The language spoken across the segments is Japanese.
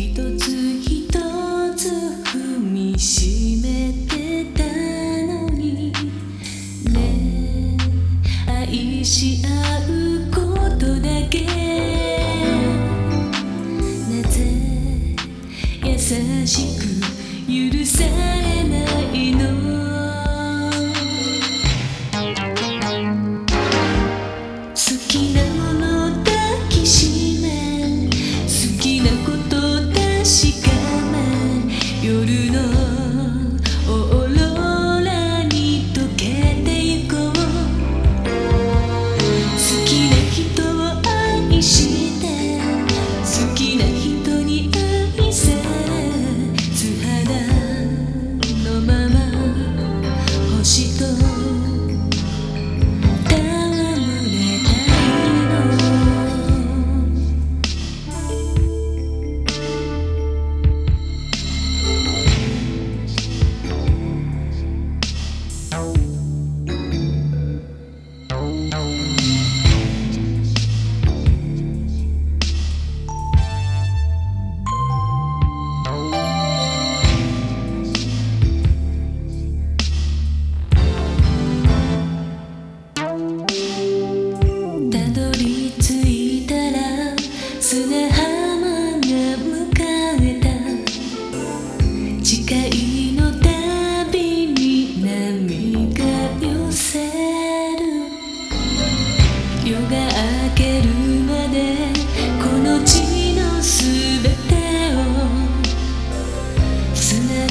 一つ一つ踏みしめて夜の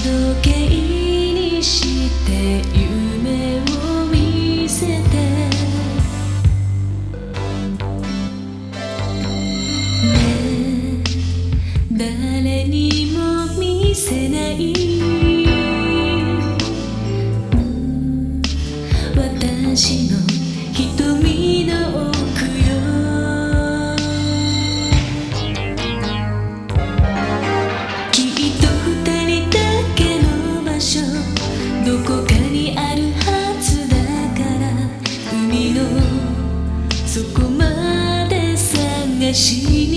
時計にして夢を見せて。誰にも見せない。どこかにあるはずだから海の底まで探しに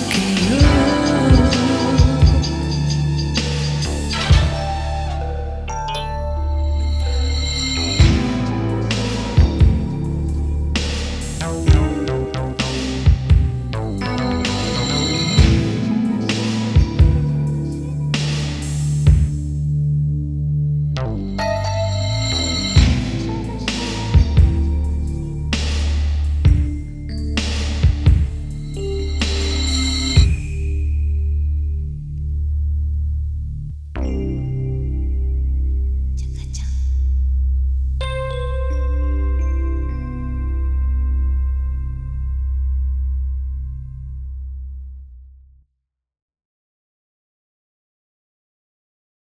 can